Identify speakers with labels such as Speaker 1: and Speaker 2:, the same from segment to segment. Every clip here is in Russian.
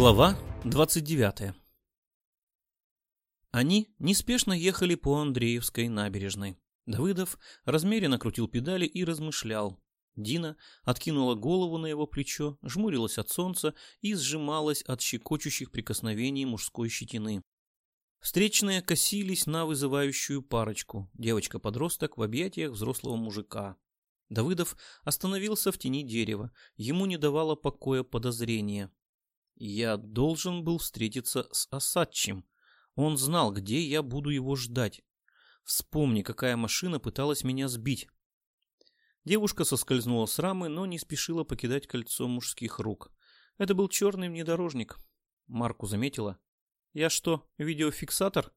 Speaker 1: Глава 29 Они неспешно ехали по Андреевской набережной. Давыдов размеренно крутил педали и размышлял. Дина откинула голову на его плечо, жмурилась от солнца и сжималась от щекочущих прикосновений мужской щетины. Встречные косились на вызывающую парочку, девочка-подросток в объятиях взрослого мужика. Давыдов остановился в тени дерева, ему не давало покоя подозрение. Я должен был встретиться с Осадчим. Он знал, где я буду его ждать. Вспомни, какая машина пыталась меня сбить. Девушка соскользнула с рамы, но не спешила покидать кольцо мужских рук. Это был черный внедорожник. Марку заметила. «Я что, видеофиксатор?»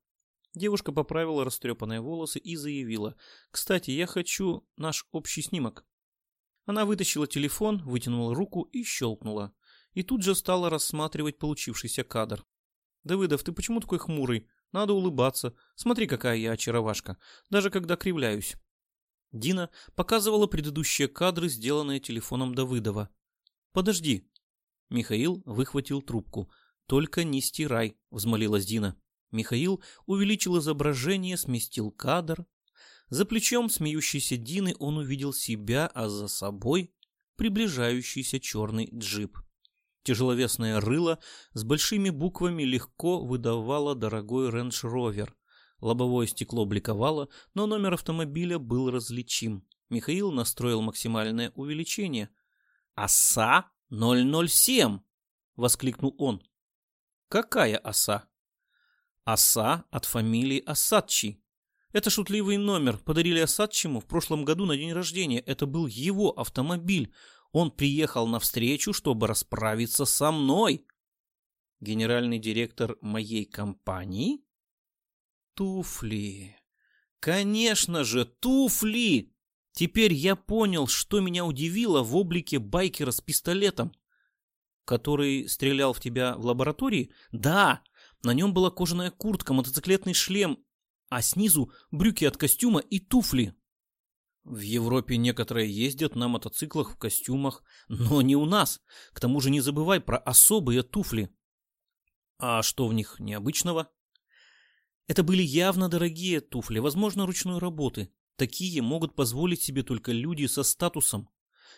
Speaker 1: Девушка поправила растрепанные волосы и заявила. «Кстати, я хочу наш общий снимок». Она вытащила телефон, вытянула руку и щелкнула. И тут же стала рассматривать получившийся кадр. «Давыдов, ты почему такой хмурый? Надо улыбаться. Смотри, какая я очаровашка. Даже когда кривляюсь». Дина показывала предыдущие кадры, сделанные телефоном Давыдова. «Подожди». Михаил выхватил трубку. «Только не стирай», — взмолилась Дина. Михаил увеличил изображение, сместил кадр. За плечом смеющейся Дины он увидел себя, а за собой приближающийся черный джип. Тяжеловесное рыло с большими буквами легко выдавало дорогой рейндж-ровер. Лобовое стекло бликовало, но номер автомобиля был различим. Михаил настроил максимальное увеличение. «Оса 007!» — воскликнул он. Какая оса? Оса от фамилии Осадчий. Это шутливый номер. Подарили Осадчему в прошлом году на день рождения. Это был его автомобиль. Он приехал навстречу, чтобы расправиться со мной. Генеральный директор моей компании? Туфли. Конечно же, туфли! Теперь я понял, что меня удивило в облике байкера с пистолетом который стрелял в тебя в лаборатории? Да, на нем была кожаная куртка, мотоциклетный шлем, а снизу брюки от костюма и туфли. В Европе некоторые ездят на мотоциклах в костюмах, но не у нас. К тому же не забывай про особые туфли. А что в них необычного? Это были явно дорогие туфли, возможно, ручной работы. Такие могут позволить себе только люди со статусом.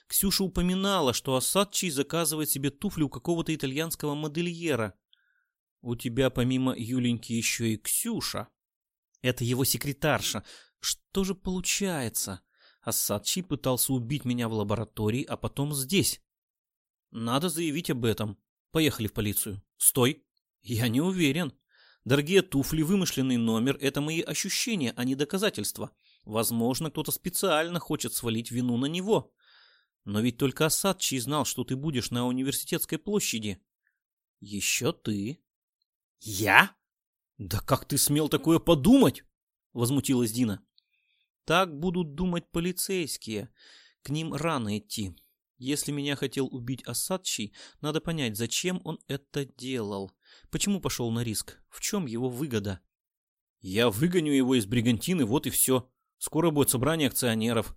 Speaker 1: Ксюша упоминала, что Осадчий заказывает себе туфли у какого-то итальянского модельера. У тебя помимо Юленьки еще и Ксюша. Это его секретарша. Что же получается? Осадчий пытался убить меня в лаборатории, а потом здесь. Надо заявить об этом. Поехали в полицию. Стой. Я не уверен. Дорогие туфли, вымышленный номер – это мои ощущения, а не доказательства. Возможно, кто-то специально хочет свалить вину на него. Но ведь только Асадчий знал, что ты будешь на университетской площади. Еще ты. Я? Да как ты смел такое подумать? Возмутилась Дина. Так будут думать полицейские. К ним рано идти. Если меня хотел убить Асадчий, надо понять, зачем он это делал. Почему пошел на риск? В чем его выгода? Я выгоню его из бригантины, вот и все. Скоро будет собрание акционеров.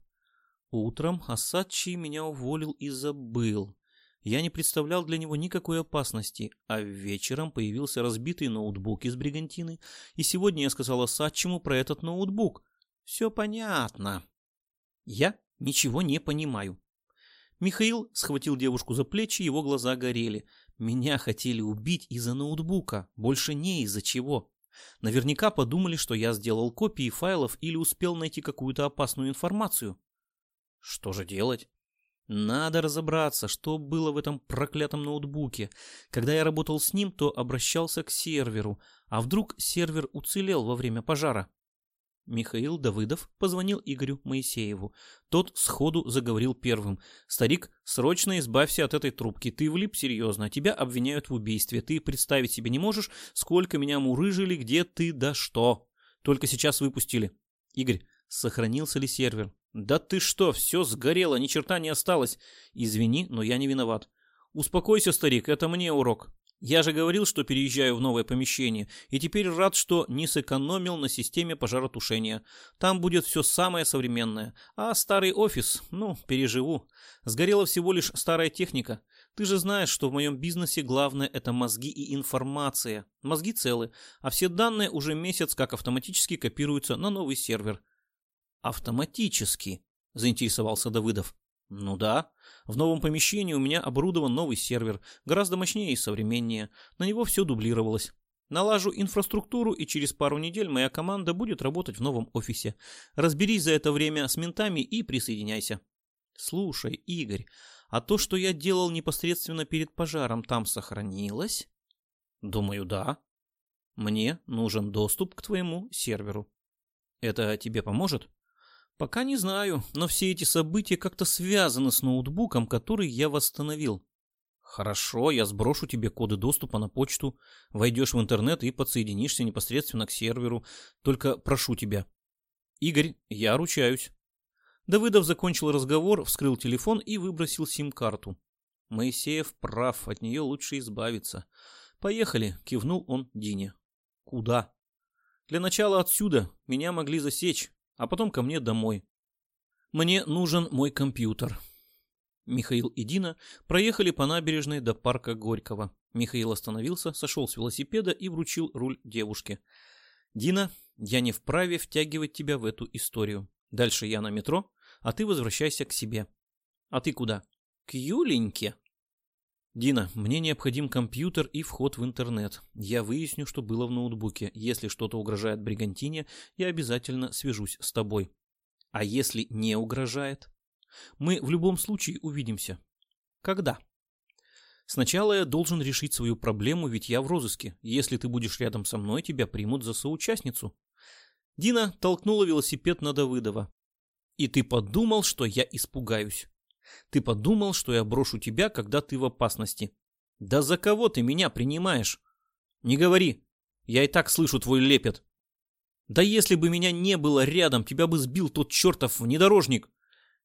Speaker 1: Утром Асадчий меня уволил и забыл. Я не представлял для него никакой опасности, а вечером появился разбитый ноутбук из бригантины, и сегодня я сказал Асадчему про этот ноутбук. Все понятно. Я ничего не понимаю. Михаил схватил девушку за плечи, его глаза горели. Меня хотели убить из-за ноутбука, больше не из-за чего. Наверняка подумали, что я сделал копии файлов или успел найти какую-то опасную информацию. Что же делать? Надо разобраться, что было в этом проклятом ноутбуке. Когда я работал с ним, то обращался к серверу. А вдруг сервер уцелел во время пожара? Михаил Давыдов позвонил Игорю Моисееву. Тот сходу заговорил первым. «Старик, срочно избавься от этой трубки. Ты влип серьезно. Тебя обвиняют в убийстве. Ты представить себе не можешь, сколько меня мурыжили, где ты, да что. Только сейчас выпустили. Игорь, сохранился ли сервер? «Да ты что, все сгорело, ни черта не осталось. Извини, но я не виноват. Успокойся, старик, это мне урок. Я же говорил, что переезжаю в новое помещение, и теперь рад, что не сэкономил на системе пожаротушения. Там будет все самое современное. А старый офис, ну, переживу. Сгорела всего лишь старая техника. Ты же знаешь, что в моем бизнесе главное это мозги и информация. Мозги целы, а все данные уже месяц как автоматически копируются на новый сервер. Автоматически, заинтересовался Давыдов. Ну да. В новом помещении у меня оборудован новый сервер, гораздо мощнее и современнее. На него все дублировалось. Налажу инфраструктуру, и через пару недель моя команда будет работать в новом офисе. Разберись за это время с ментами и присоединяйся. Слушай, Игорь, а то, что я делал непосредственно перед пожаром, там сохранилось? Думаю, да. Мне нужен доступ к твоему серверу. Это тебе поможет? Пока не знаю, но все эти события как-то связаны с ноутбуком, который я восстановил. Хорошо, я сброшу тебе коды доступа на почту, войдешь в интернет и подсоединишься непосредственно к серверу. Только прошу тебя. Игорь, я ручаюсь. Давыдов закончил разговор, вскрыл телефон и выбросил сим-карту. Моисеев прав, от нее лучше избавиться. Поехали, кивнул он Дине. Куда? Для начала отсюда, меня могли засечь, а потом ко мне домой. Мне нужен мой компьютер. Михаил и Дина проехали по набережной до парка Горького. Михаил остановился, сошел с велосипеда и вручил руль девушке. «Дина, я не вправе втягивать тебя в эту историю. Дальше я на метро, а ты возвращайся к себе». «А ты куда?» «К Юленьке». «Дина, мне необходим компьютер и вход в интернет. Я выясню, что было в ноутбуке. Если что-то угрожает бригантине, я обязательно свяжусь с тобой». «А если не угрожает?» Мы в любом случае увидимся. Когда? Сначала я должен решить свою проблему, ведь я в розыске. Если ты будешь рядом со мной, тебя примут за соучастницу. Дина толкнула велосипед на Давыдова. И ты подумал, что я испугаюсь. Ты подумал, что я брошу тебя, когда ты в опасности. Да за кого ты меня принимаешь? Не говори. Я и так слышу твой лепет. Да если бы меня не было рядом, тебя бы сбил тот чертов внедорожник.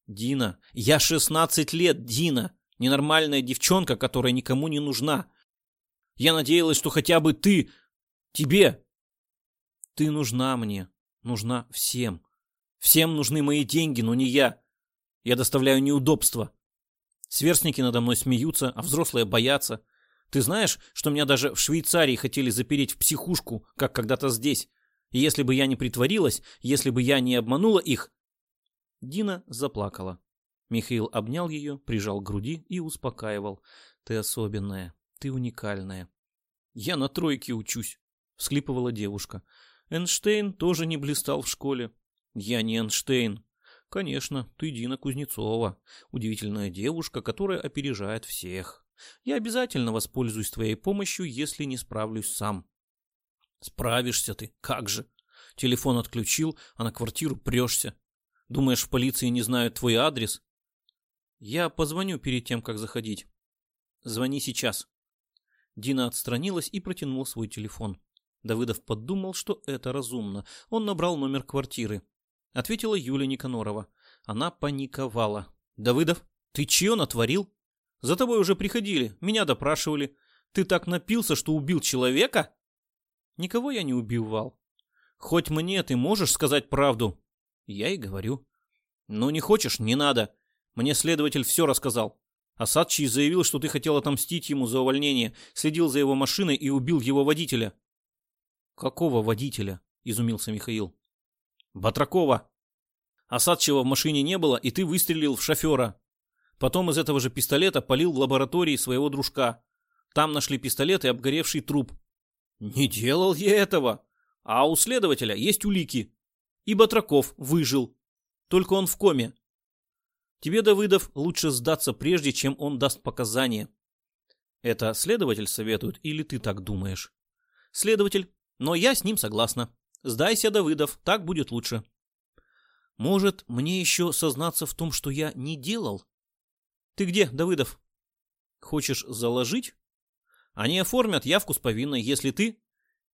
Speaker 1: Дина, я 16 лет, Дина. Ненормальная девчонка, которая никому не нужна. Я надеялась, что хотя бы ты... Тебе. Ты нужна мне. Нужна всем. Всем нужны мои деньги, но не я. Я доставляю неудобства. Сверстники надо мной смеются, а взрослые боятся. Ты знаешь, что меня даже в Швейцарии хотели запереть в психушку, как когда-то здесь. И если бы я не притворилась, если бы я не обманула их, Дина заплакала. Михаил обнял ее, прижал к груди и успокаивал. «Ты особенная, ты уникальная». «Я на тройке учусь», — всхлипывала девушка. «Эйнштейн тоже не блистал в школе». «Я не Эйнштейн». «Конечно, ты Дина Кузнецова, удивительная девушка, которая опережает всех. Я обязательно воспользуюсь твоей помощью, если не справлюсь сам». «Справишься ты, как же!» Телефон отключил, а на квартиру прешься. Думаешь, в полиции не знают твой адрес? Я позвоню перед тем, как заходить. Звони сейчас. Дина отстранилась и протянула свой телефон. Давыдов подумал, что это разумно. Он набрал номер квартиры. Ответила Юля Никанорова. Она паниковала. «Давыдов, ты чье натворил? За тобой уже приходили, меня допрашивали. Ты так напился, что убил человека?» «Никого я не убивал. Хоть мне ты можешь сказать правду?» Я и говорю. Ну, не хочешь, не надо. Мне следователь все рассказал. Асадчий заявил, что ты хотел отомстить ему за увольнение, следил за его машиной и убил его водителя. Какого водителя? Изумился Михаил. Батракова. Осадчего в машине не было, и ты выстрелил в шофера. Потом из этого же пистолета полил в лаборатории своего дружка. Там нашли пистолет и обгоревший труп. Не делал я этого. А у следователя есть улики. И Батраков выжил. Только он в коме. Тебе, Давыдов, лучше сдаться прежде, чем он даст показания. Это следователь советует или ты так думаешь? Следователь. Но я с ним согласна. Сдайся, Давыдов, так будет лучше. Может, мне еще сознаться в том, что я не делал? Ты где, Давыдов? Хочешь заложить? Они оформят явку с повинной, если ты...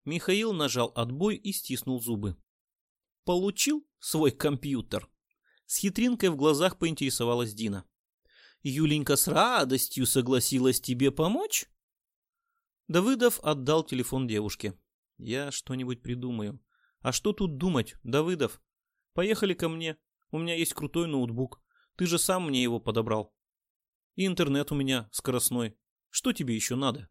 Speaker 1: Михаил нажал отбой и стиснул зубы. Получил свой компьютер? С хитринкой в глазах поинтересовалась Дина. Юленька с радостью согласилась тебе помочь? Давыдов отдал телефон девушке. Я что-нибудь придумаю. А что тут думать, Давыдов? Поехали ко мне. У меня есть крутой ноутбук. Ты же сам мне его подобрал. И интернет у меня скоростной. Что тебе еще надо?